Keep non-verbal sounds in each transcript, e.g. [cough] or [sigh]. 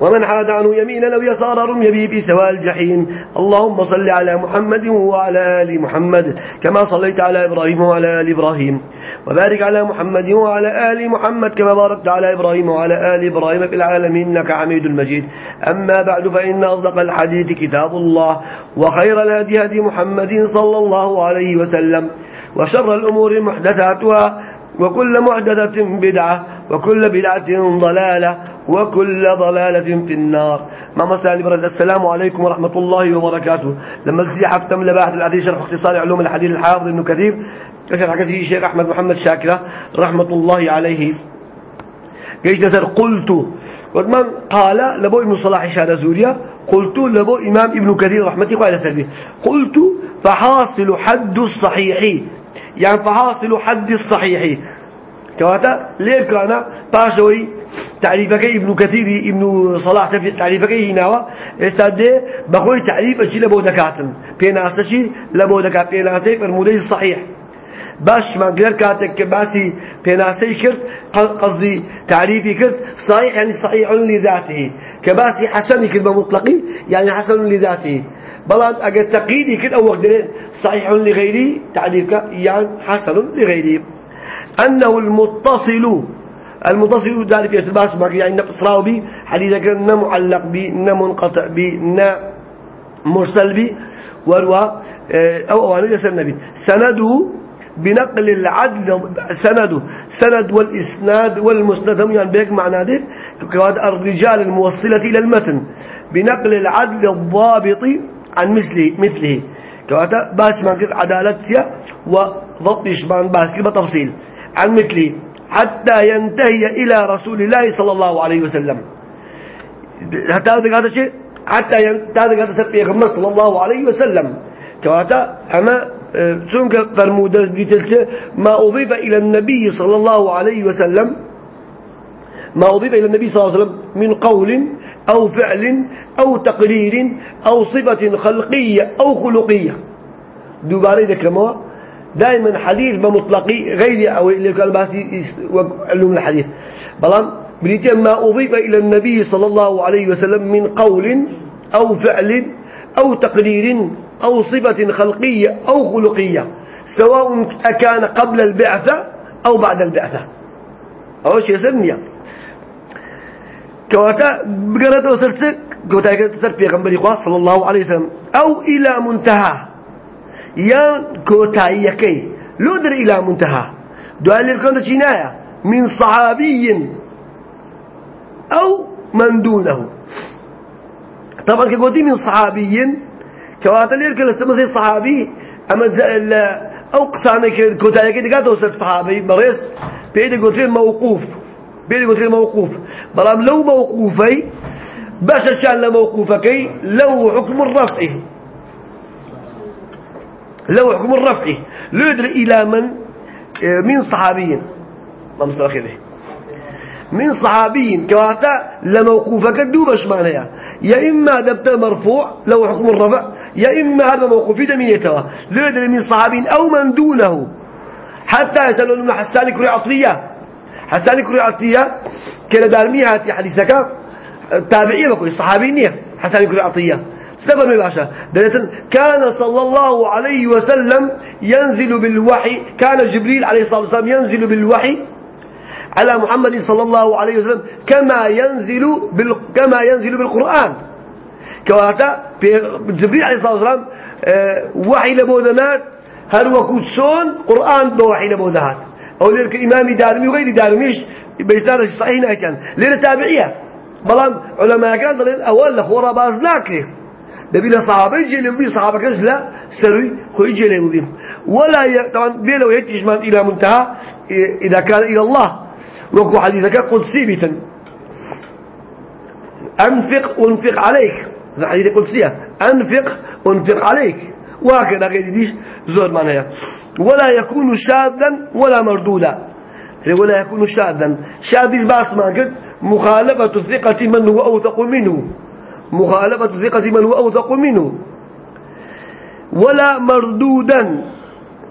ومن حاد عنه يمينا أو يسارا رمي به في سواء الجحيم. اللهم صل على محمد وعلى آل محمد كما صليت على إبراهيم وعلى آل إبراهيم. وبارك على محمد وعلى آل محمد كما باركت على إبراهيم وعلى آل إبراهيم في العالمين إنك حميد مجيد. أما بعد فإن أصدق الحديث كتاب الله وخير الهدي هدي محمد صلى الله عليه وسلم وشر الأمور محدثاتها وكل محدثة بدعة وكل بدعة ضلالة وكل ضلالة في النار. ما مسألة برز السلام عليكم ورحمة الله وبركاته. لما تزي حفتم لباحة الحديث شرح اختصار علوم الحديث الحافظ ابن كثير كشرح كثير الشيخ أحمد محمد شاكرة رحمة الله عليه. قيش نسر قلت ومن قال لبو ابن صلاح شهر زوريا قلت لبو إمام ابن كثير رحمة الله عليه قلت فحاصل حد الصحيح يعني فحاصل حد الصحيح. كواتا ليه كان باشوي تعريفك ابن كثير ابن صلاح تعريفك هنا استاد بخوي تعريف أشي لبو دكات بيناسي فرمودي الصحيح باش ما قدر كاتك باسي بيناسي كرت قصدي تعريفي كرت صحيح يعني صحيح لذاته. كباسي حسن كلمة مطلقي يعني حسن لذاته. بلان أجل تقييدي كده أو وقدر صحيح لغيري تعريفك يعني حسن لغيري. أنه المتصل المتصل ذلك يستباس معك يعني نقصراو بي حديثا كان معلق بي منقطع بي مرسل بي وروا أو أو أنا النبي. سنده بنقل العدل سنده سند والإسناد والمسند هم يعني بيك معنى كواد الرجال الموصلة إلى المتن. بنقل العدل الضابط عن مثله. مثله كواتا باس ما عدالتها وضبط شبان باس بتفصيل. عن مثله حتى ينتهي إلى رسول الله صلى الله عليه وسلم. حتى هذا شيء؟ حتى ينتهي هذا شيء صلى الله عليه وسلم. كواتا أما تونك آه، فرمودة بيتلسة. ما أضيف إلى النبي صلى الله عليه وسلم. ما أضيف إلى النبي صلى الله عليه وسلم من قول أو فعل أو تقرير أو صفة خلقية أو خلقية. دوبارة ذكرموها دائما حديث بمطلقي غير أو اللي علوم الحديث. بلان بريتين ما أضيف إلى النبي صلى الله عليه وسلم من قول أو فعل أو تقرير أو صفة خلقية أو خلقية. سواء أكان قبل البعثة أو بعد البعثة. أو شيء سرنيا كواتا بقرأت وسرت كواتا سر بيغمبري صلى الله عليه وسلم. أو إلى منتهى. يا كوتايكي لودر إلى منتهى. دعاء للكون تشينايا. من صحابي. أو من دونه. طبعا كقولتي من صحابي. كواتا ليرك لسه صحابي. أما أو قصانك كوتايكي دقات وصل صحابي. بريس. بيدي قلت موقوف. بيدي قلت موقوف. بلام لو موقوفي باش الشان لموقوفكي لو حكم الرفع لو حكم الرفع يدري إلى من؟ آه، من صحابي ما مستأخره من صحابي كواتا لموقوفك دوبش معناها. يا إما دبت مرفوع لو حكم الرفع يا إما هذا موقوف في دمينيته يدري من صحابي أو من دونه. حتى يسألون من حسان كري عطية حسان كري عطية كلا دارمية هاتي حديثك. تابعية بكوي صحابي نية. حسان كري عطية. استفر باشا دلتن كان صلى الله عليه وسلم ينزل بالوحي كان جبريل عليه الصلاة والسلام ينزل بالوحي على محمد صلى الله عليه وسلم كما ينزل بال... كما ينزل بالقرآن. كواتا جبريل عليه الصلاة والسلام آه وحي لبودنات هل وكوتسون قرآن بوحي لبودنات. أو ليرك إمامي دارمي وغير دارميش بيستارش صحيح كان ليرة تابعية. بلان علماء كان ضلين أول لخورا باز ناكري دبي لصحابة جيلوا بي صحابة كذا لا سروي خوي جيلوا بي. ولا ي... طبعا بيلو يتجمع إلى منتهى إذا كان إلى الله. وكو حديثك قدسي بيتا أنفق أنفق عليك. هذا حديث قدسية. أنفق أنفق عليك. وهكذا غير دي زور معناها. ولا يكون شاذا ولا مردودا. يعني ولا يكون شاذا. شاذ باس ما قلت مخالفة ثقة من هو أوثق منه. مخالفة ثقة من هو أوثق منه. ولا مردودا.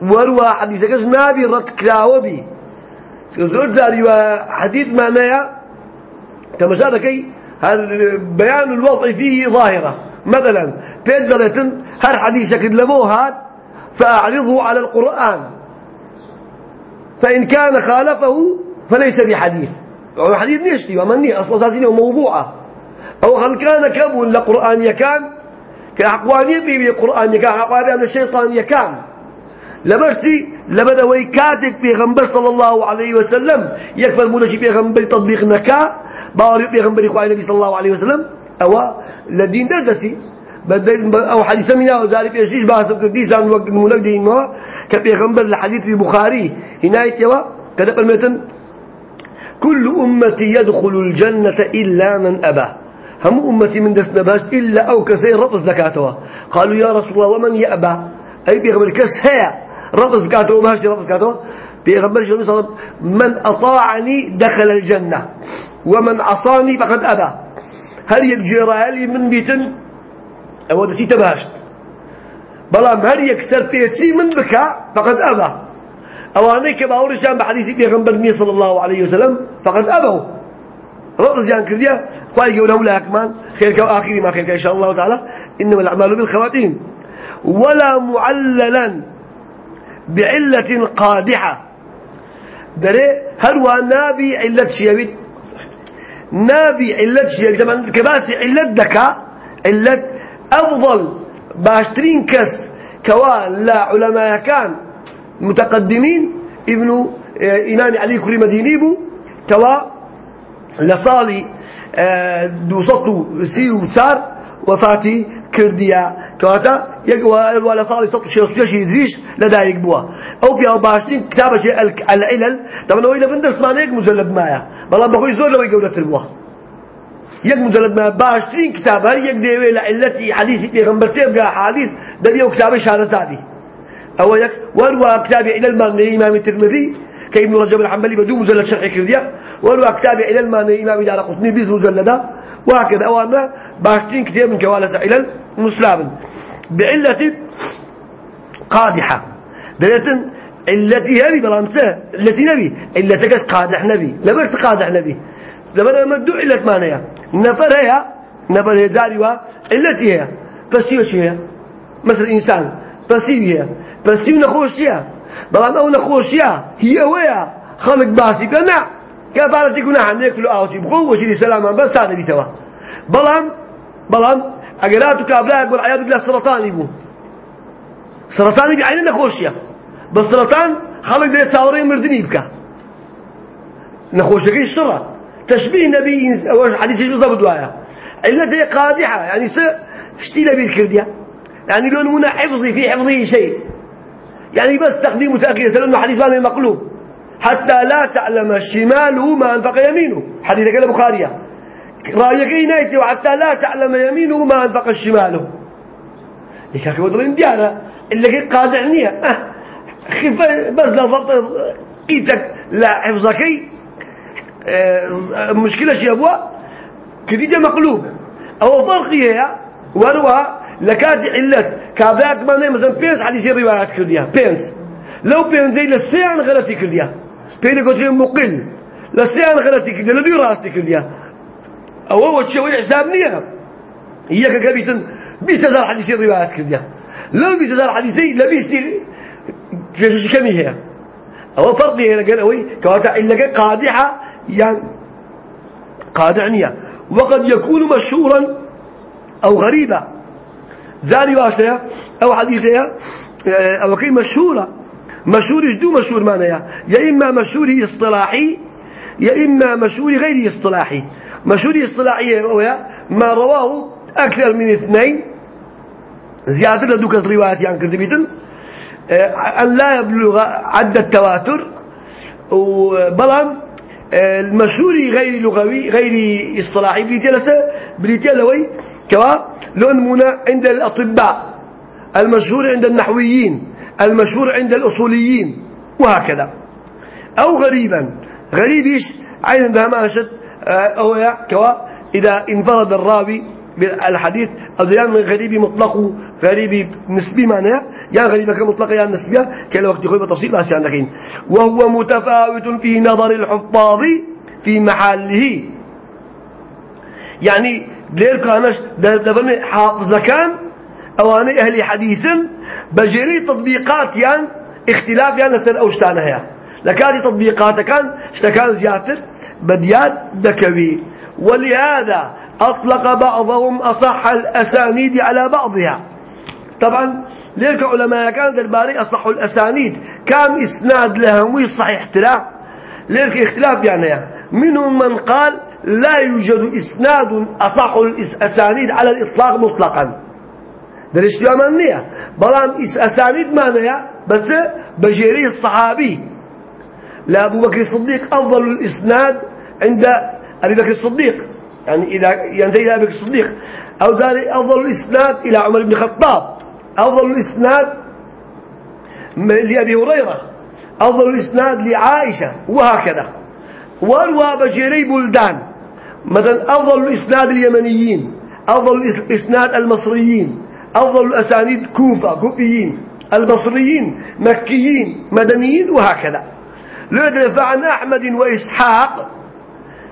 وروى حديث كش نابي رد كراوبي. زور زاري حديث معناه كما شاركي بيان الوضع فيه ظاهرة. مثلا بيدلة هر حديث كد لموهات فأعرضه على القرآن. فإن كان خالفه فليس بحديث. حديث نشتي ومني أصلا ساسيني موضوعة أو هل كان كبون لقرآن يكان كأقواني يبي قرآن يكان أقواني من الشيطان يكان لبرتي لبدا ويكاتك بيغمبر صلى الله عليه وسلم. يكفر مودشي بيغمبر تطبيق نكا باوري بيغمبر إخوة النبي صلى الله عليه وسلم. أو لدين درجسي أو حديث منا وزاري بيشيش باسم تديسان وقت منك دين ما كبيغمبر الحديث البخاري هنا يتوا كذا قلمتن كل أمتي يدخل الجنة إلا من أبى. هم أمتي من دسنا باش إلا أو كسير رفض زكاتها قالوا يا رسول الله ومن يأبى؟ أي بيغمبر كس هي رفض زكاته باش رفض زكاته؟ بيغمبر صلى عليه وسلم من أطاعني دخل الجنة ومن عصاني فقد أبى. هل يجرى هل من بيتن أو دسي تباشت بلام هل يكسر بيتي من بكى فقد أبى أواني كباورشان بحديث بيغمبر صلى الله عليه وسلم فقد أبوا رد زيان كرديا خواهي يقولهم لها كمان خيرك وآخري ما خيرك إن شاء الله تعالى إنما الأعمال بالخواتيم. ولا معللا بعلة قادحة. دري هل هو نابي علة شيابيت نابي علة شيابيت طبعا كباسي علة دكا علة أفضل باشترين كس كوا لا علماء كان متقدمين ابن آه، إمام علي كريم مديني بو كوا لصالي آه، دوسطو سي وتسار وفاتي كرديا. كواتا يك ولا صالي صوت شيء شيء زيش لدايق بوا. أو بيا باشتين كتابة شيء العلل طبعا هو اذا بندس ما هيك مجلد معايا والله بقول زور لو يقول تربوا يك مجلد ما باشتين كتابه يك ديوي لعلتي حديث بيغمبر تبقى حديث دبيو كتابه شارزابي أو يك وروا كتابه إلى المغني إمام الترمذي كابن رجب الحنبلي بدو مجلد شرح كرديا. ولو كتابه إلى الماني إمام دار قطني بيز مجلدة وهكذا أولا باشتين كتاب من كوالس علل مسلم بعلة قادحة. دليل التي هبي بلامسة التي نبي. علتك قادح نبي. لبرت قادح نبي. لبرت مدو علة مانيا نفر هي نفر هي زاريوا التي هي بس هي مثل إنسان بس هي بس هي نخوشيا بلام أو نخوشيا هي ويا خلق باسي بنا كفارتي كنا عندك في الأوتي بخو وشيل سلاما بس هذا بيتوا. بلام بلام أجراتو كابلا يقول عياذ بالله سرطان يبو. سرطان يبي عيننا خوشيا بس سرطان خلق ده تصورين مردني بكا نخوشك الشرط. تشبيه نبي أو حديث بالضبط إلا هي قادحة يعني س اشتينا بالكردية يعني لون منا حفظي في حفظه شيء. يعني بس تقديم وتأخير سلم حديث ما مقلوب حتى لا تعلم شماله ما أنفق يمينه. حديث قال البخاري رأيك نايتي وحتى لا تعلم يمينه ما أنفق شماله لك ودلين ديانا اللي قادع نية أه. خف بس لا ضبط قيتك لا حفظك أه مشكلة شي أبوا كديدة مقلوب. أو فرق هي وروها لكاد علت. كابلاك ما مثلا بينس حديث الروايات كرديها. بينس. لو بين زي لسيان غلطي كرديها. بين قلت مقل. لسيان غلطي كرديها. لدي راستي كرديها. أو هو تشوي حساب نية هي كقبيتن بيس هزار حديثي الروايات كرديها. لو بيس هزار حديثي لبيستي كيش كمي هي أو فرقي هنا قال أوي كواتا إلا قادحة يعني قادع نية وقد يكون مشهورا أو غريبا. ذاني واشيا أو حديثيا أو كي مشهورة. مشهور جدو مشهور معناها يا؟ إما مشهور إصطلاحي يا إما مشهور غير إصطلاحي. مشهور إصطلاحي هو ما رواه أكثر من اثنين. زيادة لدوك الروايات يعني كذبيتن آه، أن لا يبلغ عد التواتر. وبلان آه، المشهور غير لغوي غير اصطلاحي بريتيلسة بريتيلوي كوا لون عند الأطباء المشهور عند النحويين المشهور عند الأصوليين وهكذا. أو غريبا غريب إيش؟ عين بها شد آه، أو كوا إذا انفرد الراوي بالحديث أو يعني غريب مطلق غريب نسبي معناه يا غريب كمطلق يا نسبية كلا وقت يخوي بتفصيل بس عندكين وهو متفاوت في نظر الحفاظ في محله. يعني دير كانش دفن حافظ كان أو أنا أهل حديث بجري تطبيقات يعني اختلاف يعني لسر أوشتانها لكادي تطبيقات كان اشتكان زياتر بديات دكوي. ولهذا أطلق بعضهم أصح الأسانيد على بعضها. طبعا ليك علماء كان درباري أصح الأسانيد؟ كم إسناد لهم صحيح ترى. ليك اختلاف يعني؟ منهم من قال لا يوجد إسناد أصح الأسانيد على الإطلاق مطلقا. درشت يا منية بلام أسانيد معناها بس بجيري الصحابي. لا أبو بكر الصديق أفضل الإسناد عند أبي بكر الصديق. يعني إذا ينتهي إلى أبي بكر الصديق. أو داري أفضل الإسناد إلى عمر بن الخطاب. أفضل الإسناد لأبي هريرة. أفضل الإسناد لعائشة. وهكذا. وأروى بجيري بلدان. مثلا أفضل الإسناد اليمنيين. أفضل الإسناد المصريين. أفضل الأسانيد كوفة كوفيين البصريين مكيين مدنيين وهكذا. لو فعن أحمد وإسحاق.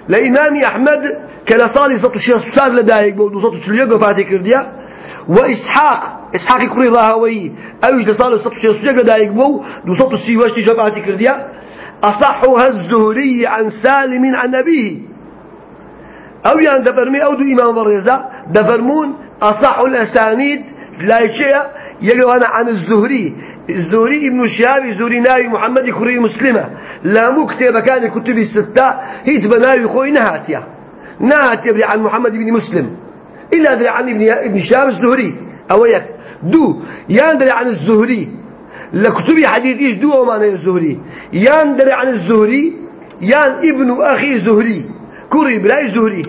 لإمام أحمد شيء سار لدايق بودو سطو شليه قفاتي كرديا وإسحاق إسحاق كوري راهوي أويش لصالي سطو شيء سار لدايق بو دو سطو سيوشتي شفاتي كرديا أصحها الزهري عن سالم عن أبيه. أو يعني دفرمي أو دو إمام بريزة دفرمون أصح الأسانيد لا شيء يلو أنا عن الزهري. الزهري ابن الشهاب الزهري ناوي محمد كوري مسلمة. لا مكتب كان كتب الستة. هيت بناوي خوي نهاتيا. نهاتيا عن محمد بن مسلم. إلا دري عن ابن ابن شهاب الزهري. أو يك دو يندري عن الزهري. لكتبي حديث إيش دو معنى الزهري؟ يندري عن الزهري. يان ابن أخي الزهري كوري بلاي الزهري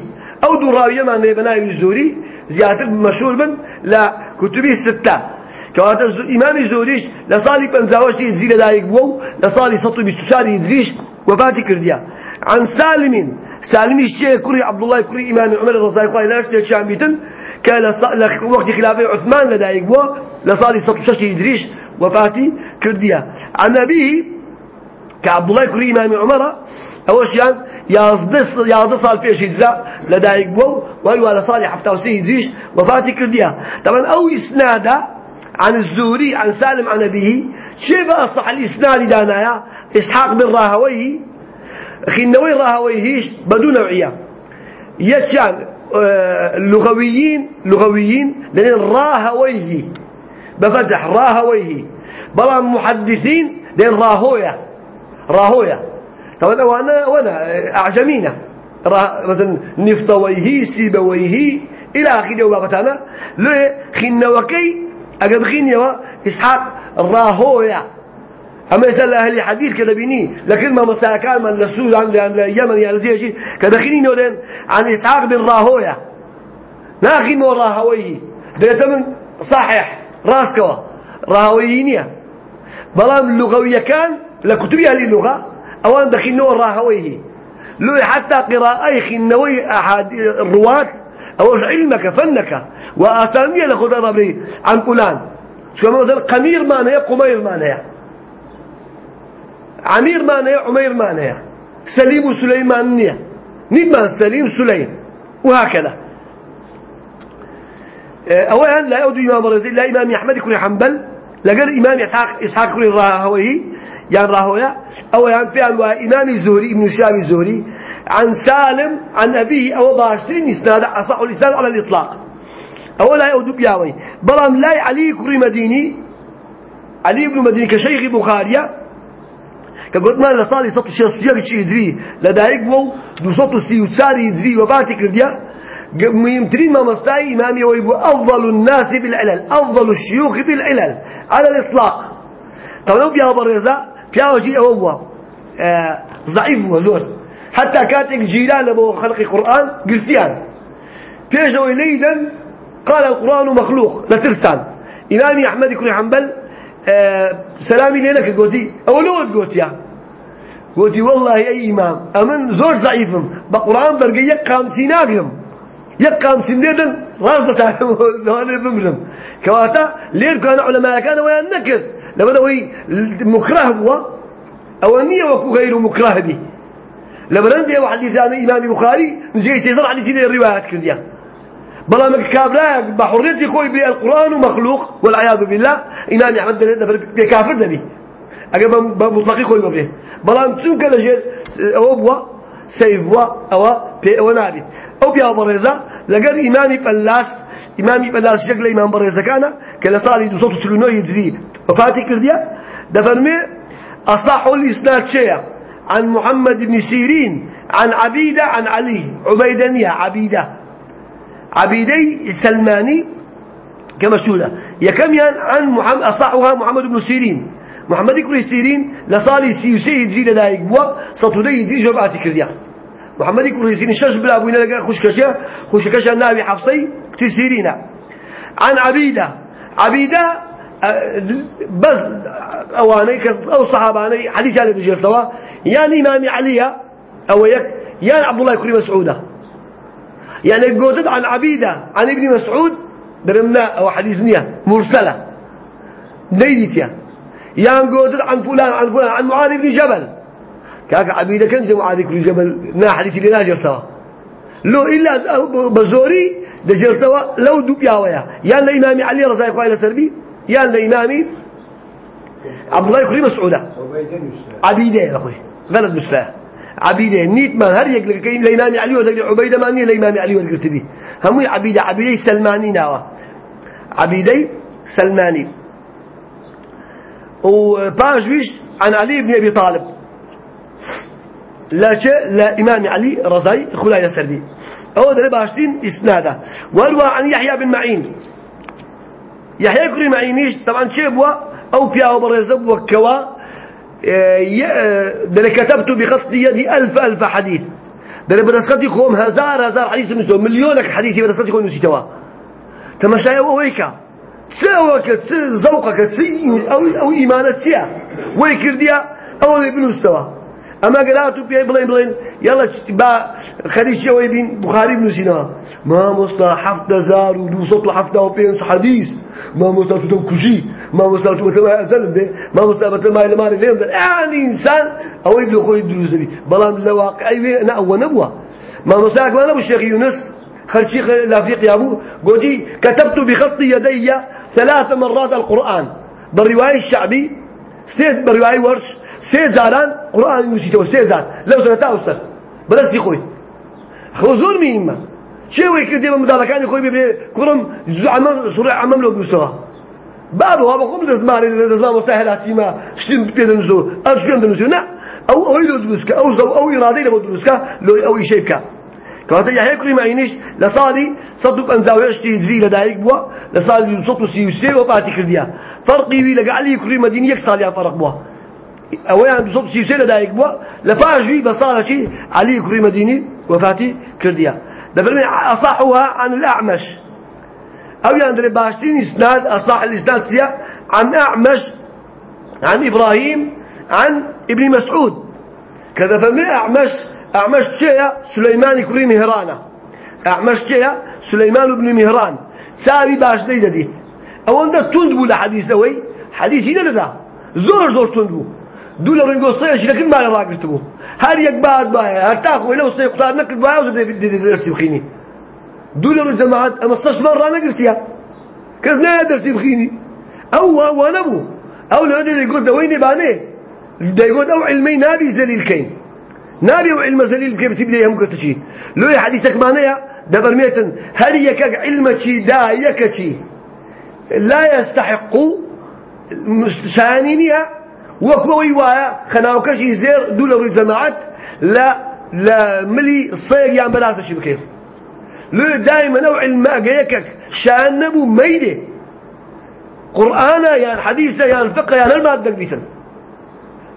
أو دو راوية معنى بناوي الزهري. زيادة مشهور من لا. كتبي الستة كواتا إمام زوريش لصالي بنزاوش دي يزيل دايق بو لصالي سطو بستساري يدريش وفاتي كرديا. عن سالم سالم الشيء كري عبد الله كري إمام عمر الرضي الله عنه اشتيك شامبيتن كان وقت خلافة عثمان لدايق بو لصالي سطو شش يدريش وفاتي كرديا عن أبيه كعبد الله كري إمام عمر أوش يعني يازدس يازدس صال فيش يجزا لدايق بو وهو لصالي حفتة وسي يدريش وفاتي كرديا طبعا أو إسناده عن الزهري عن سالم عن أبيه شيء بقى أصلح الإسناد دانايا إسحاق بن خنوي راهويهيش بدون نوعية. يتشان آه، لغويين لغويين لأن راهويه بفتح راهويه بلا محدثين لأن راهوية. راهوية. طبعا وأنا وانا أعجمينا. مثلا نفطويه سيبويه إلى اخره وبابتانا ليه؟ خنوكي اگر بخينيوا إسحاق راهويا أما يسال أهل الحديث كذا بيني لكن ما مستاكان من للسود عن اليمن يعني زي شيء. كذا خيني ودين عن إسحاق بن راهويا ناخي مو راهوي ده من صحيح. راسكوا راهويينيا بلام لغوية كان لكتب أهل اللغة. أوان دخينو راهويه لو حتى قراءة خنوي احد الرواة. أوش علمك فنك. وأسامية لخد ربي عن فلان. شو مثلا قمير معناه قمير معناه عمير معناه عمير معناه سليم وسليمان نية نيد سليم سليم. وهكذا. أولا لا يعود إمام الرزي لا إمام أحمد كن حنبل. لقال إمام إسحاق إسحاق كن راهوي يعني راهويا أو يعني فعل إمام الزهري ابن شهاب الزهري عن سالم عن أبيه أو باشترين إسناد أصح الإسناد على الإطلاق. أو لا يؤدب بياوي بلام لا علي كري مديني علي بن مديني كشيخ بخاريا كقلت ما لصالي سطو شيخ سياق شي يدري لدايق بو دو سطو سيوتساري يدري وفاتي كرديا مهمترين ما مستاي إمامي ويبو أفضل الناس بالعلل أفضل الشيوخ بالعلل على الإطلاق طبعا بيا برزا بيا وجي أوه ضعيف وزور حتى كاتك جيلان لبو خلق القرآن قلتيان بيجوا إليدا قال القرآن مخلوق لترسان إمامي أحمد كن حنبل آه، سلامي ليلك قوتي. أو لود قوتيا قوتي والله أي إمام أمن زور ضعيفم بقرآن برقي يقام سيناقهم. يقام سندن رازة دواني بمرم كواتا ليه كان علماء كان ويا نكر لما وي مكره هو. أو النية وكو غير مكره به. لما عندي حديث عن إمام بخاري نجي سيزر حديث الروايات كرديا بلا مك كابراك بحريتي خوي بالقرآن ومخلوق والعياذ بالله. إمام أحمد ده كافر دبي. أجا بمطلقي خوي قبله بلا متون كلا جير أو بوا سيف بوا أو بي أو نابت أو بيا بريزة. لقر إمامي بلاس إمامي بلاس شكل إمام بريزة كان كلا صالي دوسوت سلونو يدري. وفاتي كرديا. دفرمي أصلحوا الإسناد شيء عن محمد بن سيرين عن عبيدة عن علي. عبيدانية عبيدة. عبيدي سلماني كمشهورة يكميان عن محمد أصحها محمد بن سيرين. محمد بن سيرين لصالي سيوسي يجري لدايق بوا سطودي يجري جرباتي كرديا محمد بن سيرين شش بلا أبوين لقى خشكشة خشكشة النبي حفصي كتير سيرين عن عبيدة. عبيدة بس أواني أو صحاباني حديث هذا تجرتوا يعني إمام علي أو يك يعني عبد الله كريم مسعودة. يعني قلت عن عبيدة عن ابن مسعود برمنا أو حديث نية مرسلة نيدتيا يعني قلت عن فلان عن فلان عن معاذ بن جبل. كاك عبيدة كان معاذ بن جبل نا حديث اللي ناجرتوا لو إلا بزوري دجرتوا لو دوب ياويا يعني الإمام علي رضي الله عنه سربي يعني الإمامي عبد الله كريم مسعودة عبيدة يا أخوي غلط مستاه عبيدة نيت ما هر يقلق كين الإمام علي وذكر عبيدة ما ني الإمام علي وذكرت به هم عبيدة عبيدة سلماني ناوا عبيدة سلماني. وباجويش عن علي بن أبي طالب. لا شيء لا إمام علي رضي خلايا سلبي أو ده باشتين إسناده. وروى عن يحيى بن معين. يحيى كريم معينيش طبعا شيء بوا أو بيا وبرزب وكوا. ده كتبت بخط يدي ألف ألف حديث. ده بدسخطي خوم هزار هزار حديث نسيتوا مليونك حديث بدسخطي خوم نسيتوا تمشي أويكا تسوك تس ذوقك تس أو أو إيمانك تسيا. ويكرديا أو ابن استوى أما قرأتوا بيا بلين بلين. يلا با خديش شوي بين بخاري بن سينا. ما مصطلح حفظ زار ودوسط حفظ وبين حديث. ما مستوى تدم كشي ما مستوى تبتما أزل به ما مستوى تبتما إلى ماري ليم يعني إنسان أو يبلغ خوي الدروس دبي بلام الواقع أي أنا أول نبوة ما مستوى ما نبو الشيخ يونس خرشيخ لافيق يا أبو قلتي كتبت بخط يدي ثلاث مرات القرآن. بالرواية الشعبي سيد بالرواية ورش سيد زاران قرآن نسيته سيد زار. لو سنتا أستر. بلس يخوي خزور مهمة شيء ويكد يبقى مداركان يخوي بيبني كرم عمام سورة عمام لو بمستوى بابا هو بقوم دزمان دزمان مستاهلاتي ما شتم بيدن نزو أو شو بيدن نزو نا أو أو يدو دروسك أو زو أو إرادة لو دروسك لو أو شيء بك كانت يحيى كريم معينش لصالي صدق أن زاوية اشتي يجري لدايق بوا لصالي صوت سيوسي وفاتي كرديا فرقي بي لقى كريم مديني يكسال يا فرق بوا أولا عند صوت سيوسي لدايق بوا لفاجوي بصالة شيء علي كريم مديني وفاتي كرديا دفرمي أصحها عن الأعمش. أو يندري باشتين إسناد أصح الإسناد سيا عن أعمش عن إبراهيم عن ابن مسعود. كذا فمي أعمش أعمش شيء سليمان كري مهرانا أعمش شيء سليمان بن مهران. سابي باش دي جديد أو أنت تندبو لحديث دوي؟ حديث هنا لا زور زور تندبو. يقباد بايا هل تاخو إلو صيق قطار نكت بايا وزد دي درسي بخيني. دولا رنجو جماعات أما صش مرة نقرتيا كذنا درسي بخيني. أو هو نبو. أو لأنه يقول دويني باني؟ دا يقول أو علمي نابي زليل كين نابي وعلم زليل كيف تبدأ يهم كستشي لو حديثك معناها دبر ميتن هل يك علمك دا يكتي لا يستحق مستشانينها وكوي وايا خناوكشي زير دولار الجماعات لا لا ملي الصيغ يعني بلاس شي بخير. لو دائما نوع الماء جايكك شأن نبو ميدة. قرآن يعني حديث يعني فقه يعني المادة بيتن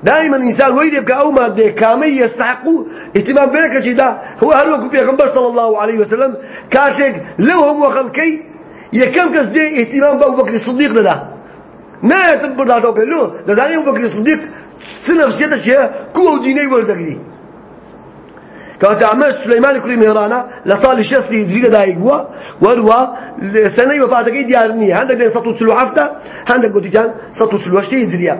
دائما إنسان ويد يبقى أو مادة كامل يستحق اهتمام بك جدا هو هل وكو بيغمبر صلى الله عليه وسلم؟ كاتك لو هم وخلقي يكم كسدي اهتمام بأبو بكر الصديق ده نایەت برداتەوە کە لۆ دەزانێ ئەو بەکری سدیق سنەفسیەتە چێ کو ئەو دینەی وەردەگری کەواتە ئەمەش سلەیمانی کوڕی مێرانە لە ساڵی شەستی هیجری لەدایک بووە وەروە سنەی وەفاتەکەی دیار نییە هەندێک و و هەفتە هەندێک گوتیان سەد و چل و هەشتی هیجریە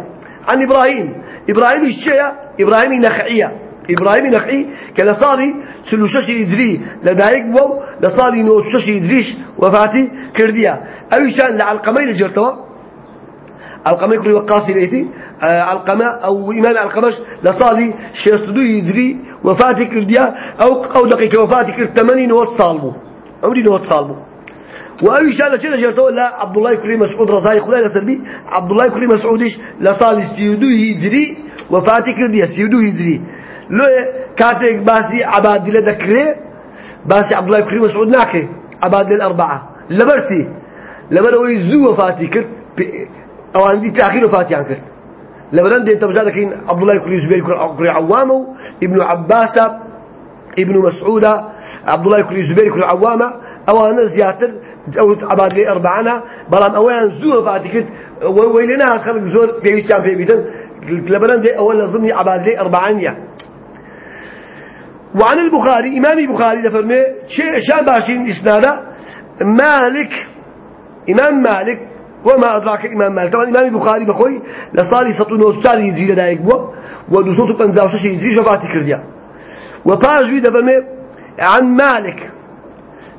عن إبراهيم إبراهيم الشيء إبراهيم نخعية إبراهيم نخعي كلا صالي سلو ششي يدري لدايق بو لصالي نوت ششي يدريش وفاتي كرديا أو شان لعلقمي لجرتوا علقمة كل وقاسي بيتي. آه علقمة أو إمام علقمش لصالي شيستدو يدري وفاتي كرديا أو أو دقيقة وفاتي كرد ثمانين نوت صالبو. عمري نوت صالبو. وأي شان لشيء جرتوا لا عبد الله كريم مسعود رزاي خدای لسربي. عبد الله كريم مسعودش لصالي سيودو يدري وفاتي كرديا سيودو يدري لو كاتك باسي عباد الله ذكري باسي عبد الله كريم مسعود ناكي عباد الأربعة لبرتي. لبرو يزو وفاتي كرد. أو عندي تأخير وفاتي عن كرد لبران دي انت بجانكين عبد الله كريم زبير كري عوامه ابن عباس ابن مسعود عبد الله كريم زبير كري عوامه. أو أنا زياتر أو عباد لي أربعنا. بلان أوان زو وفاتي كرد ويلنا خلق زور بيوستان في بيتن. لبران دي أول ضمن عباد لي أربعانية. وعن البخاري إمام البخاري لفرمي شان باشين إسنادا مالك إمام مالك وما أدراك إمام مالك. طبعا إمام البخاري بخوي لصالي سطون وستالي يزيل دايك بوا ودو صوت بنزاوشش يزيل شفاتي كرديا. وباجوي دفرمي عن مالك.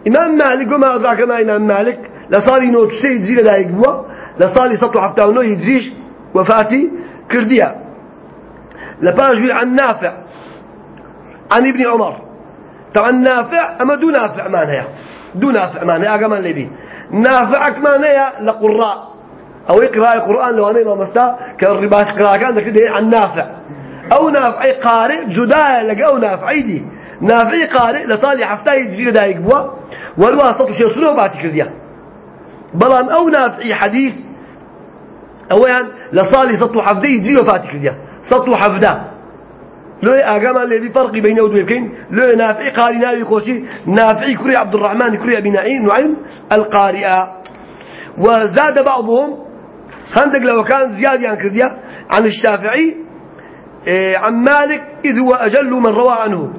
إمام مالك وما أدراك ما إمام مالك لصالي نوتسي يزيل دايك بوا لصالي سطو حفتاونو يزيش وفاتي كرديا. لباجوي عن نافع عن ابن عمر. طبعا نافع أما دو نافع معناها دو نافع معناها أقمان لبي. نافع معناها لقراء. أو يقرأ القرآن لو أنا ما مستا كالرباش قراءة كان ذكر عن نافع. أو نافع قارئ جداء لقى أو نافع دي. نافع قارئ لصالح حفتاه يجري دايق بوا والواسط شيء سنو باتي كرديا. بلان أو نافع حديث. أولا لصالح سطو حفده يجري وفاتي كرديا. سطو حفده لو أجمع اللي بفرق بينه وبين لو نافع قاري نافع خوشي. نافع كري عبد الرحمن كري أبي نعيم نعيم القارئة. وزاد بعضهم هندق لو كان زيادة عن كرديا عن الشافعي إيه عن مالك إذ هو أجل من روى عنه.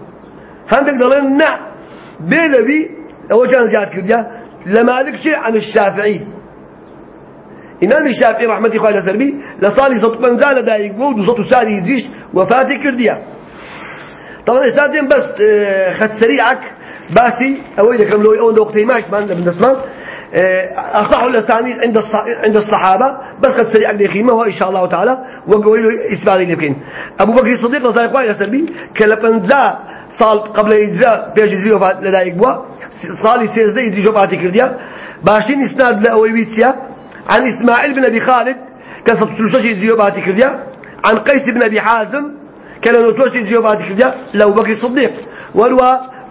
هندق دلنا بيلبي أو كان زيادة كرديا لمالك شيء عن الشافعي. إمام الشافعي رحمة الله عليه سربي لصالي صوت بنزال دايق بود وصوت ساري يزيش وفاتي كرديا طبعا إسنادين بس خد سريعك. باسي أوي لك لو أون وقتي ماك ما بالنسبة أصح الأسانيد عند عند الصحابة. بس خد سريعك دي خيمة هو إن شاء الله تعالى. وقوي له إسفادي لكن أبو بكر الصديق رضي الله عنه سربي كلبنزا صال قبل إجراء بيش إجراء وفات لدايق بوا صالي سيزدي يجي وفاتي كرديا. باشين إسناد لأوي بيتسيا. عن إسماعيل بن أبي خالد كسب سلوشش يجي وفاتي كرديا. عن قيس بن أبي حازم كان نوتوش يجي وفاتي كرديا لو بكر الصديق. ولو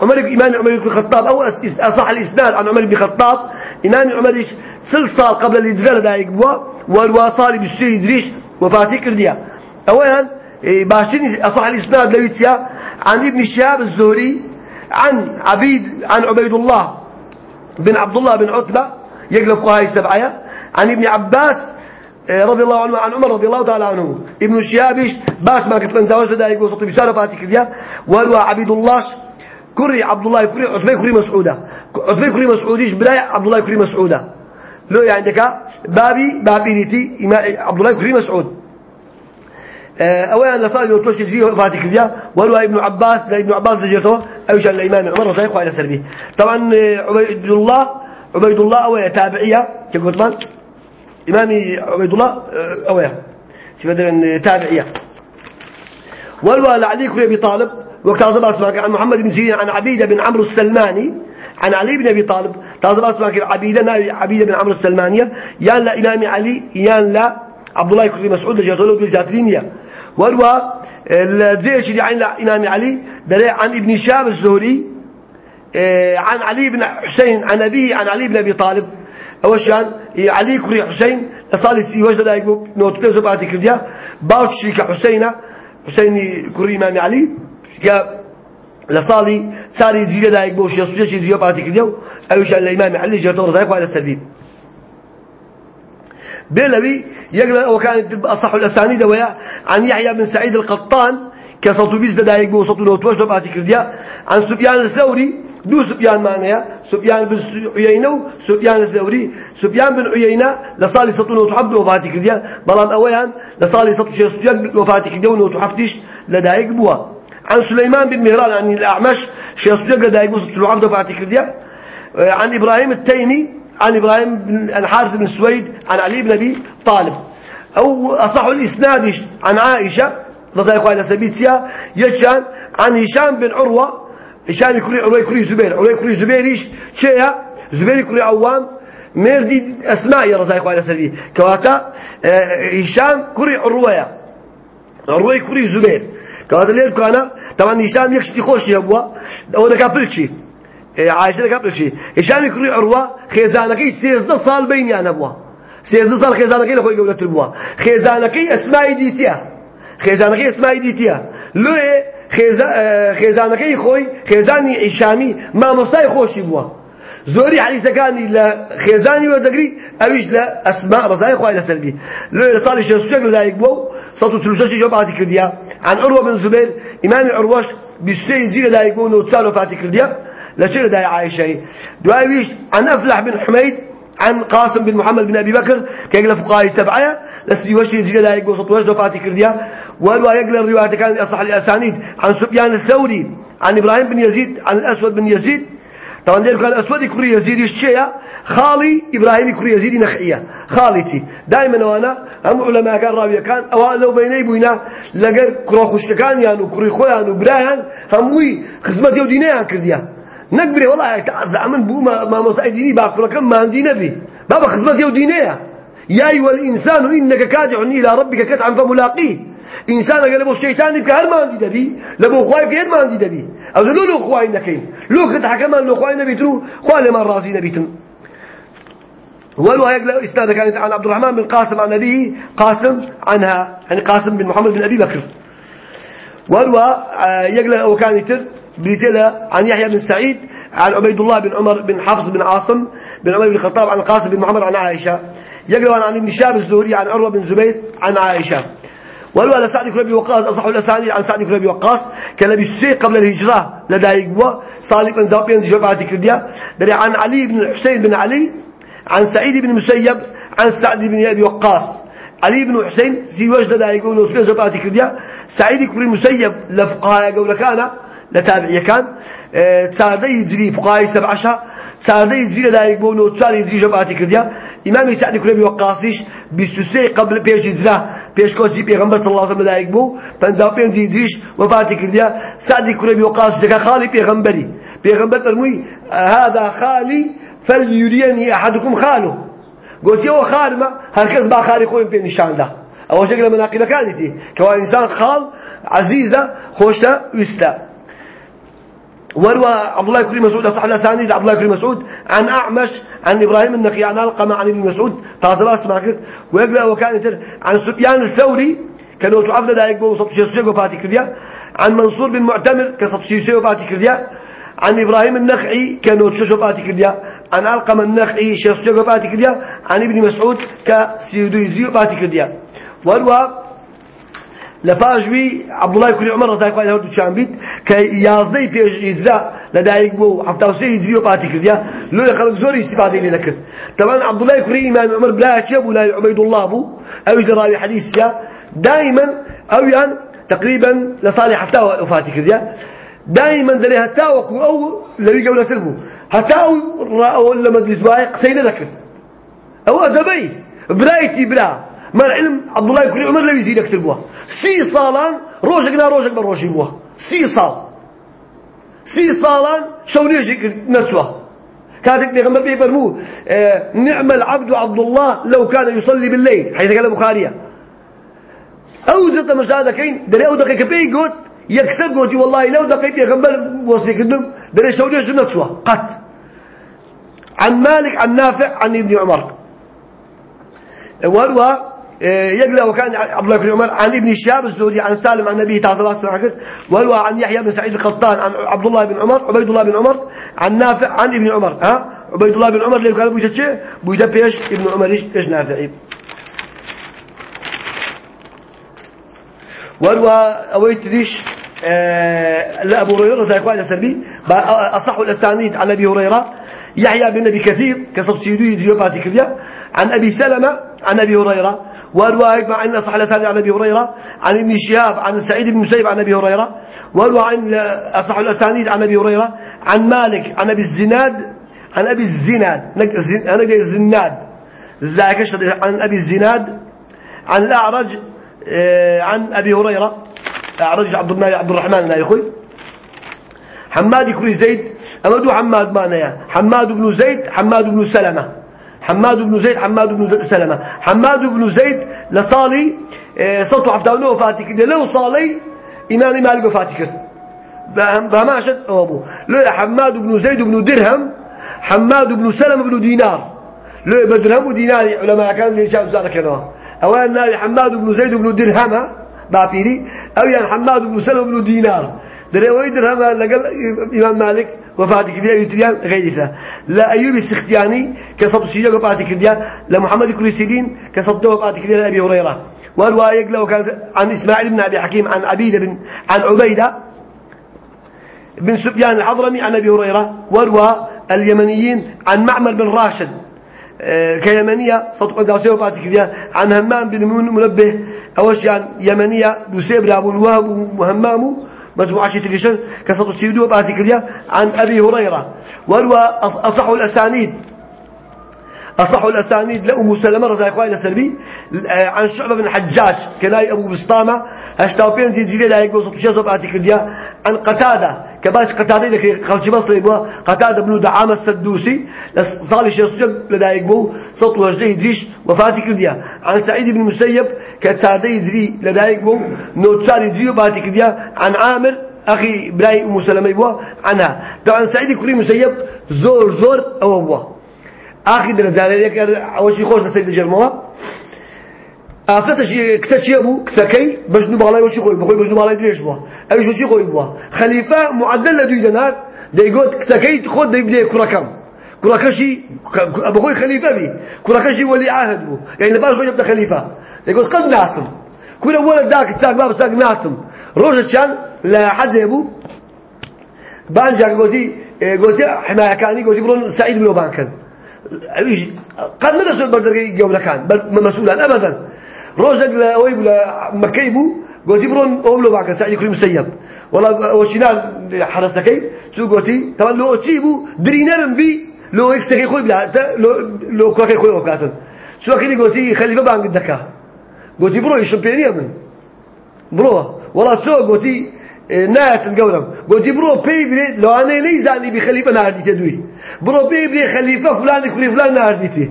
عمر إمام عمر بن الخطاب أو أصح الإسناد عن عمر بن الخطاب. إمام عمر سل صار قبل الإجراء لدايق بوا ولو صار بسوي يدريش وفاتي كرديا أولا باشين أصح الإسناد لويتيا عن ابن الشهاب الزهري عن عبيد عن عبيد الله بن عبد الله بن عتبة يقلب قهاي السبعية عن ابن عباس رضي الله عنه عن عمر رضي الله تعالى عنه. ابن الشهابش باش ما كنت نزاوج لدا يقول صوت بشارة فاتي كذا وهو عبيد الله كري عبد الله كري عتبة كري مسعودة. عتبة كري مسعوديش بلاي عبد الله كري مسعودة. لو عندك بابي بابي نيتي عبد الله كري مسعود. أولا لصال يوتوش يجي فاتي كذا وهو ابن عباس ابن عباس دجيته إيش الإمام عمر رضي الله عنه طبعا عبيد الله عبيد الله أو تابعية كقطمان إمامي عبيد الله أويا. سيبدأ تابعية. والوالى علي كري أبي طالب. وقت هذا اسمعك عن محمد بن سيرين عن عبيدة بن عمرو السلماني. عن علي بن أبي طالب. هذا اسمعك عبيدة عبيدة بن عمرو السلمانية يان لا إمام علي يان لا عبد الله كري مسعود جاتولو دول جاترينيا والوا الزيش اللي عن إمام علي دري عن ابن شاب الزهري. عن علي بن حسين عن أبيه عن علي بن أبي طالب. أوشان علي كري حسين لصالي سي وجد دا يقول نوت بيزو بعد كرديا. باوشي كحسين حسين كري امام علي. كا لصالي صاري جيل دا يقول شي يصبح شي جيو بعد كرديا. أوشان الامام علي جاتور زايق على السبيل بلبي يقل وكان أصح الأسانيد ويا عن يحيى بن سعيد القطان كسطو بيز دايق بو سطو لو توش باتي كرديا. عن سفيان الثوري دو سفيان معناها. سفيان بن عيينة سفيان الثوري. سفيان بن عيينة لصالي سطو لو تحب وفاتي كرديا بلان أويان لصالي سطو شيستو وفاتي كرديا ونو تحفتش لدايق بوا عن سليمان بن مهران عن الأعمش شيستو لدايق بو سطو لو وفاتي كرديا عن إبراهيم التيمي عن إبراهيم بن الحارث بن سويد عن علي بن أبي طالب. أو أصح الإسناد عن عائشة رضي الله عنها سبيتيا. يشان عن هشام بن عروة هشام يكري عروة يكري زبير. عروة يكري زبير إيش؟ شيء زبير يكري عوام. مردي أسماء يا الله عنها سبي كواتا آه، هشام كري عروة عروة يكري زبير. كواتا ليه كان طبعا هشام يكشتي خوش يبوا أو نكابلشي عايشة قبل شيء هشام يكري عروة. خزانكي سيزده صال بيني أنا بوا سيزده صال خزانكي لخوي قولة البوا خزانكي أسماء ديتيا. خزانكي أسماء ديتيا. لو خزا خزانكي خوي خزاني هشامي ما مستاي خوشي بوا زوري حديثكاني لا خزاني وردقري أويش لا أسماء بصاي خوي لسلبي لو صالح شخصيك لا يقبو صوت تلوشش جواباتي كرديا عن عروة بن زبير إمام عروش بسيء زيل لا يقبو نوتسالو فاتي كرديا لشير داي عائشة دعاويش عن أفلح بن حميد عن قاسم بن محمد بن أبي بكر كيقل فقهاء السبعة لسي وشي يجي داي قوصة وجه فاتي كرديا. والوا يقل الرواية كان أصح الأسانيد عن سفيان الثوري عن إبراهيم بن يزيد عن الأسود بن يزيد. طبعا دير كان الأسود يكري يزيد الشيء خالي إبراهيم يكري يزيد نخعية. خالتي دائما وأنا هم علماء كان راوية كان أو لو بيني بوينا لقر كرو خشتكان يعني كري خويان وبراهن هموي خزمتي ودينيان كرديا. نقبري والله تعزع من بو ما ما مستعد ديني كم ما عندي نبي. بابا يو دينية يا. أيها الإنسان إنك كادح إلى ربك كدحا فملاقيه. إنسان قال له الشيطان يبقى هر ما عندي دبي لبو خواي بقى ما عندي دبي أو لو لو خواي نكين. لو كدحا كمان لو خواي نبي ترو خواي لما راضي نبي تن. ولو هيك إسناد كانت عن عبد الرحمن بن قاسم عن أبيه قاسم عنها يعني قاسم بن محمد بن أبي بكر. ولو آه، يقل وكان تر بيتلا عن يحيى بن سعيد عن عبيد الله بن عمر بن حفص بن عاصم بن عمر بن الخطاب عن القاسم بن محمد عن عائشة. يقرأ عن ابن شاب الزهري عن عروة بن زبير عن عائشة. والو على سعد كربي وقاص أصح الأسانيد عن سعد كربي وقاص كان لبي قبل الهجرة لدى يقوى صالح بن زوبين جبعة كرديا دري عن علي بن الحسين بن علي عن سعيد بن مسيب عن سعد بن أبي وقاص. علي بن حسين في وجد دا يقول نوتبين جبعة كرديا سعيد كربي مسيب لفقهاء قول كان لتابعي كان تساردە يجري فقهاء سبعشا تساردە يجري لا يقبون وتسار يجري جبعتي كرديا. إمام سعد كريم وقاسيش بيستوسي قبل بيش إجرا بيش كوتي بيغمبر صلى الله عليه وسلم لا يقبو فانزاو بينزي يدريش وفاتي كرديا. سعد كريم وقاسيش ذكا خالي بيغمبري. بيغمبر فرموي هذا خالي فليريني أحدكم خاله. قلت يو خارمة هركز با خالي خوين بين نشان ده أول شكل مناقب كانتي كوا إنسان خال عزيزة خوشتا وستا وروى عبد الله بن مسعود صح الأسانيد عبد الله بن مسعود عن أعمش عن إبراهيم النقي عن القمع عن ابن مسعود. تعتبر اسمعك ويقرأ وكان عن سفيان الثوري كانوا تعبد دايق بو صوت شيسو باتي كرديا. عن منصور بن معتمر كصوت شيسو باتي كرديا. عن إبراهيم النخعي كانوا تشوشو باتي كرديا. عن القم النخعي شيسو باتي كرديا. عن ابن مسعود كسيدويزيو باتي كرديا. وروى لفاجوي عبد الله كل عمر رضي الله عنه دوشان بيت كي يازدي بيج إجراء لدايق بو حتى سي يجري وباتي كرديا لو خلق زور استفادة لي ذكر طبعا عبد الله كل إمام عمر بلا شيء ولا عبيد الله بو أو يدراوي حديث يا دائما أو يعني تقريبا لصالح حتى وفاتي كرديا دائما دلي حتى أو لو يقول تربو حتى أو لما مجلس باي قصيدة ذكر أو أدبي برايتي برا. ما العلم عبد الله يكون عمر لو يزيد بوا سي صالان روجك لا روجك بروجي بوا سي صال. سي صالان شو نيجي نتوه كاتك بيغمبر بيه فرمو آه نعم العبد عبد الله لو كان يصلي بالليل. حيث قال البخاري أو جت مشاهدكين دري أو دقيقة بيه قلت يكسر قلت والله. لو دقيقة بيغمبر وصلي كدم دري شو نيجي نتوه قط. عن مالك عن نافع عن ابن عمر. وهو إيه، يقلا وكان عبد الله بن عمر عن ابن شهاب الزهري عن سالم عن النبي تعالى الله عليه وروى عن يحيى بن سعيد القطان عن عبد الله بن عمر عبيد الله بن عمر عن نافع عن ابن عمر ها؟ عبيد الله بن عمر اللي قال بويدا شيء؟ بويدا بيش ابن عمر إيش إيش نافعي وروى اويت ديش إيه، لا أبو هريرة زي إخوان السلبي أصح الأسانيد عن أبي هريرة يحيى بن أبي كثير كسب سيدي ديوباتي عن أبي سلمة عن أبي هريرة. ورواية مع أن الأسانيد عن أبي هريرة عن ابن شهاب عن سعيد بن مسيب عن أبي هريرة وروى عن أصح الأسانيد عن أبي هريرة عن مالك عن أبي الزناد عن أبي الزناد أنا الزناد. زاكش عن أبي الزناد عن الأعرج آه، عن أبي هريرة. أعرج عبد الله عبد الرحمن يا أخوي. حماد كري زيد أمدو حماد مانيا حماد بن زيد حماد بن سلمة. حماد بن زيد حماد بن سلمة. حماد بن زيد لصالي آه، صوت عفتاونه وفاتك لو صالي إمام مالك وفاتك بهما عشان أبو لا حماد بن زيد بن درهم حماد بن سلمة بن دينار. لا بدرهم ودينار علماء كان ليش ذلك كذا. أولا حماد بن زيد بن درهم بابيري. أو يعني حماد بن سلمة بن دينار. دري درهم؟ لقال إمام مالك. وفاتي كديا يتريان غير لا أيوب السختياني كصبت سيجا وفاتي كديا لمحمد كريسيدين كصبت وفاتي كديا لأبي هريرة. والرواية له كان عن إسماعيل بن أبي حكيم عن عبيدة بن عن عبيدة بن سفيان الحضرمي عن أبي هريرة. وروى اليمنيين عن معمر بن راشد. آه، كيمنية صدق داسيه وفاتي كديا عن همام بن منبه أوش يعني يمنية دوسيب أبو الوهب وهمامه. مجموعة تليشن كسط سيدو باتي كريا عن أبي هريرة وروى أصح الأسانيد. أصح الأسانيد لأم سلمة رضي الله عنها سلبي عن شعبة بن حجاج كناي أبو بسطامة هشتاو بين زي جيلي لا يقول صوت شيء كريا عن قتادة كباش قتادة لك خلش بصري بوا قتادة بن دعامة السدوسي صالي شيء لدا يقول صوت وجده يدريش وفاتي كريا عن سعيد بن مسيب كتساردة يدري لدا يقول نوتسار يدري وفاتي كريا عن عامر أخي براي أم سلمة بوا عنها. طبعا سعيد كريم مسيب زور زور أو بوا آخر درجة لك أول شيء خوش نسيت جرموا ئافرەتەشی کسە بوو کسەکەی بەژن و باڵای وەشی خۆی بخۆی بەژن و باڵای درێژ بووە ئەویش وەشی خۆی بووە خەلیفە معدل لە دوی دەنات دەیگوت کسەکەی خۆت دەی بدێ کوڕەکەم کوڕەکەشی بخۆی خەلیفە بی. کوڕەکەشی وەلی عاهد بوو یعنی لەباش خۆی بە خەلیفە دەیگوت قەت ناسم. کورە وەرە داکە چاک باب چاک ناسم. ڕۆژەکیان لە حەزێ بوو بانجاک گوتی گوتی حمایەکانی گوتی بڕۆن سعید بلۆ بانکەن ئەویش قەت نەدەسوێت بەردەرگەی گەورەکان مەسئولان ئەبەدەن روزك لا أوي بلا مكيبو قلتي برون أولو بعد سعيد كريم مسيب والله وشينان حرستكي شو قلتي طبعا لو تجيبو درينرم بي لو إكسكي خوي بلا لو لو كراكي خوي وكاتن شو أكيد قلتي خليفة بانك الدكا قلتي برو يشمبينيا من برو والله شو قلتي نات القولم قلتي برو بي بلي لو أنا نيزاني بخليفة ناردي تدوي برو بي بلي خليفة فلان كل فلان نارديتي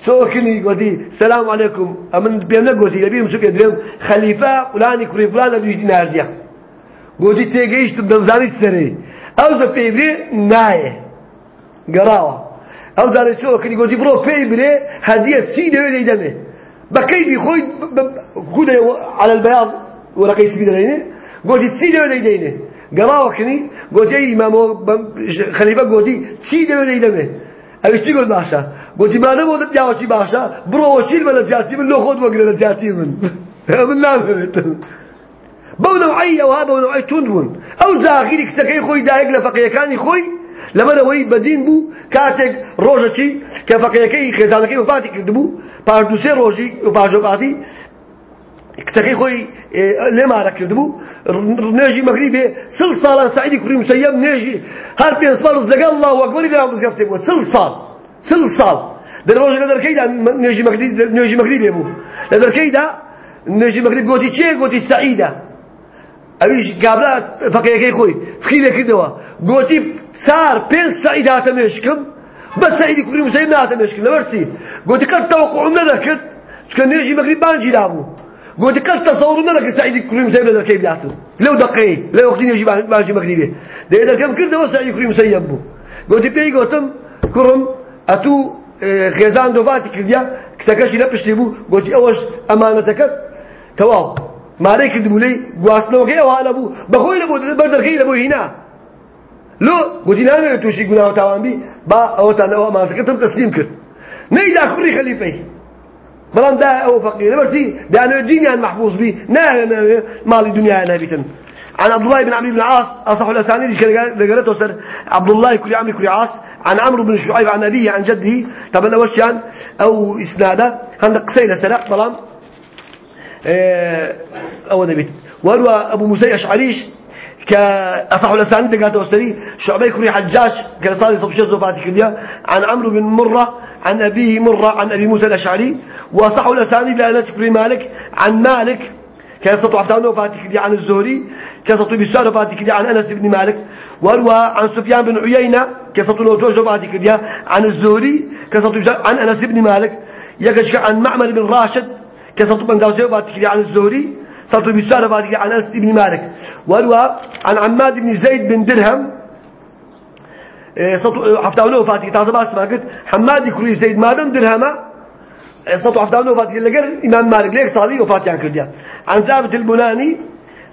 سوكني قدي السلام عليكم. أمن بيمنا قدي أبي مسوك يدريم خليفة فلان كري فلان أبي نارديا قدي تيجيش تبدأ؟ تري أو ذا بيبري ناية. قراوة. أو ذا سوكني قدي برو بيبري هدية سيدة ولا يدمه بكي بيخوي كده على البياض ورقي سبيد لينه قدي سيدة ولا يدينه قراوة كني قدي إمام خليفة قدي سيدة ولا يدمه هەویستی گۆت باشە؟ گوتی مادەم بۆ پیاوەچی باشە بڕۆ وەشیر بە لە جاتی من خۆت وەگرە لە جاتی من. [laughs] من نامەوێت. بەو نەوعی ئەوها بەو نەوعی تون بوون. ئەو داخیری کچەکەی خۆی دایک لە فەقیەکانی خۆی لەبەرەوەی بەدین بوو کاتێک ڕۆژەچی کە فەقیەکەی خێزانەکەی وفاتی کردبوو پاش دوسێ ڕۆژی و کچەکەی خۆی لێمارە کردبوو نێژی مەغریبێ سڵ ساڵان سعیدی کوڕی مسەیەم نێژی هەر پێنج ساڵ لەگەڵ الله وەکبەری لەناو مزگەفتێ بووە سڵ ساڵ سڵ ساڵ لە دەرکەیدا نێژی مەغریبێ بوو لە دەرکەیدا نێژی مەغریب گوتی چێ گوتی سعیدە ئەویش کابرا فەقەیەکەی خۆی فخی لێ کردەوە گوتی سار پێنج سعید هاتە مێشکم بە سعیدی کوڕی مسەیەم نهاتە مێشکم لەبەرچی گوتی قەت تەوەقعم نەدەکرد چکە نێژی مەغریب بانجی دابوو قلت كان تصور لك سعيد كريم مسيب لدر كيف يعطل لو دقي لو وقتين يجي باجي مغربي ده إذا كم كرده وسعيد كريم مسيب بو قلت بيجي قلتم كرم أتو آه، خزان دوباتي كرديا كتكشي لبش لبو قلت أوش أمانتك؟ تواو. ما عليك دمولي قواسنا وكي أوها لبو. بخوي لبو بردر كي لبو هنا. لو؟ قلت نعم توشي قناة تاوان بي. با أو تانا أمانتك تم تسليم كرد. نيدا كوري خليفة. بلان دا أو فقير. برتي دا أنا الدنيا محفوظ بي نا مال الدنيا نابتا عن عبد الله بن عمرو بن العاص أصح الأسانيد إيش كان سر عبد الله كل عمرو كل عاص. عن عمرو بن شعيب عن أبيه عن جده. طبعا أول شيء أو إسناده. هذا قصيدة سرق بلان. آه أو نبيت وهو أبو موسى أشعريش كأصح الأسانيد قالت أستري شعبي كري حجاج كان صار يصب شيء زوفاتي كليا عن عمرو بن مرة عن أبيه مرة عن أبي موسى الأشعري وأصح الأسانيد لأنس بن مالك عن مالك كان سطو عفتان وفاتي كليا عن الزهري كان سطو بسار وفاتي كليا عن أنس بن مالك وروى عن سفيان بن عيينة كان سطو نوتوش وفاتي كليا عن الزهري كان سطو عن أنس بن مالك يكشك عن معمر بن راشد كان سطو بن وفاتي كليا عن الزهري سطو بسار وفاتي عن أنس بن مالك. وروى عن عماد بن زيد بن درهم. إيه، عفتان وفاتي تعطى اسمها قلت حماد كري زيد مادم درهما سطو عفتان وفاتي لقر إمام مالك ليك صالي وفاتي عن كرديا. عن ثابت البناني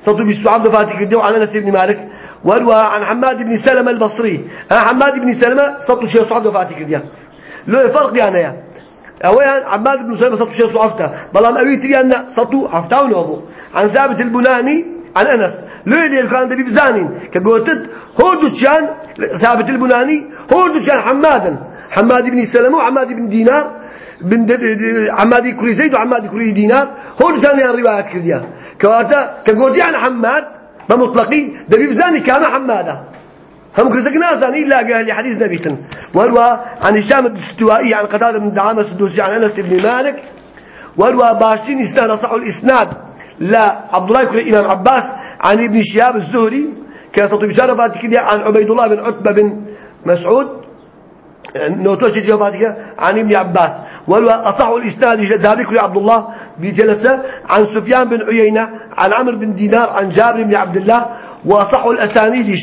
سطو بسعود وفاتي كرديا وعن أنس بن مالك. وروى عن حماد بن سلمة البصري. حماد بن سلمة سطو شيء صعود وفاتي كرديا. لو فرق يعني يا أولا عماد بن سلمة سطو شيء صعفته بلام أوي تري أن سطو عفتان وأبو عن ثابت البناني عن أنس. اللي كان دبي بزانين كقولت هو دوشان ثابت البناني هو دوشان حمادا حماد بن سلمة وحماد بن دينار. بن عماد كري زيد وعماد كري دينار. هو دوشان يعني روايات كرديا كواتا كقولت عن حماد بمطلقي دبي بزاني كان حمادا هم كذلك نازان إلا قال حديث نبيتن. وروى عن هشام الدستوائي عن قتادة بن دعامة السدوسي عن أنس بن مالك. وروى باشتين إسناد صح الإسناد لا عبد الله كري إمام عباس عن ابن شهاب الزهري كاسة بشارة فاتك عن عبيد الله بن عتبة بن مسعود نوتوش جواباتك عن ابن عباس. ولو أصح الإسناد ذهبي كري عبد الله بجلسة عن سفيان بن عيينة عن عمرو بن دينار عن جابر بن عبد الله وأصح الأسانيد.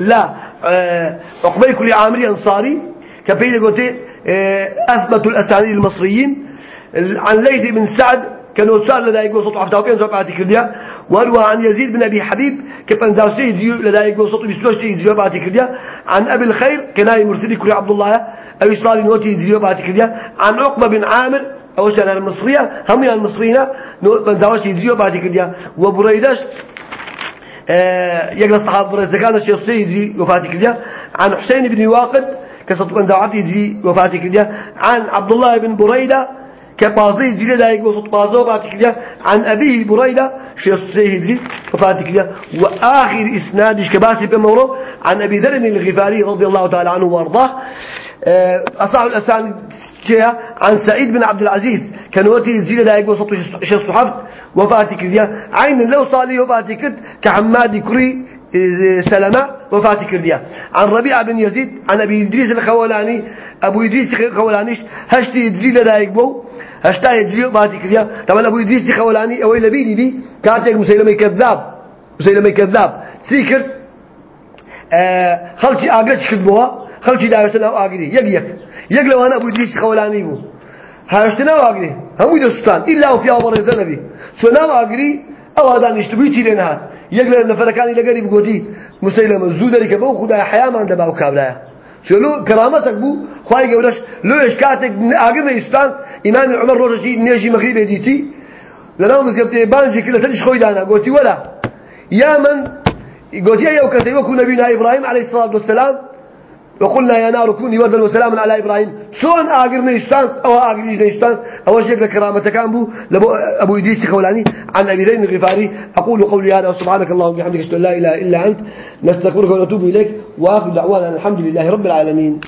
لا آه، عقبي كل عامري أنصاري كبيل قلت آه، أثبت الأسانيد المصريين. عن ليث بن سعد كانوا صار لدى يقول صوت عفتاو بين صوت كرديا. وروى عن يزيد بن أبي حبيب كبن زاوسي يجيو لدى يقول صوت بسلوش يجيو بعد كرديا. عن أبي الخير كناي مرسلي كري عبد الله أبي صالح نوتي يجيو بعد كرديا. عن عقبة بن عامر أوش أنا المصرية هم المصريين بن زاوسي يجيو بعد كرديا. وبريدش يقل الصحابة برزقان الشيخ يجي وفاتي كرديا عن حسين بن واقد كسطو بن زاوسي يجي وفاتي كرديا عن عبد الله بن بريدة كبازي جيلة لا صوت بازو باتكليا عن أبيه بريدة شيخ سيهدي وفاتكليا وآخر إسنادش كباسي بمورو عن أبي ذر الغفاري رضي الله تعالى عنه وأرضاه. آه، أصح الأسان عن سعيد بن عبد العزيز. زيلة لا يقول صوت شيخ حفظ وفاتكليا عين لو صالي وفاتكت كحماد كري آه، سلمة وفاتي كرديا عن ربيعة بن يزيد عن أبي إدريس الخولاني أبو إدريس الخولانيش هشتي إدريس لدايق بو هشتا يجري باتي كذا طبعا أبو إدريس خولاني أو لبيني بي كاتك مسيلمه كذاب مسيلمه كذاب. سيكر آه خلتي اگش كذبوها خلتي داوشتنا اگري يق يق. يق لو أنا أبو إدريس خولاني بو. هاشتنا اگري هم يد سلطان الا وفي ابو زنبي سنا اگري أو هذا نشتبي تي لنا يق لنا فركاني لقري بقودي مسيلمه زودري كبو خدا حياه ما عنده باو كابلايا شلو كرامتك بو خواهي قولش لو اشكاتك اقم يستان امام عمر روجي نيجي مغرب ديتي لنا مزقبتي بانجي كلا تلش خوي دانا قلتي ولا. يا من قلتي يا وكتي وكو نبينا إبراهيم عليه الصلاه والسلام وقلنا يا نار كوني وردا وسلاما على إبراهيم. شلون آقر نيستان أو آقر نيستان اول شيء كرامتك كان بو؟ لابو أبو إدريس خولاني عن أبي ذر الغفاري. أقول قولي هذا سبحانك اللهم وبحمدك أشهد أن لا إله إلا أنت. نستغفرك ونتوب إليك. وآخر دعوانا الحمد لله رب العالمين.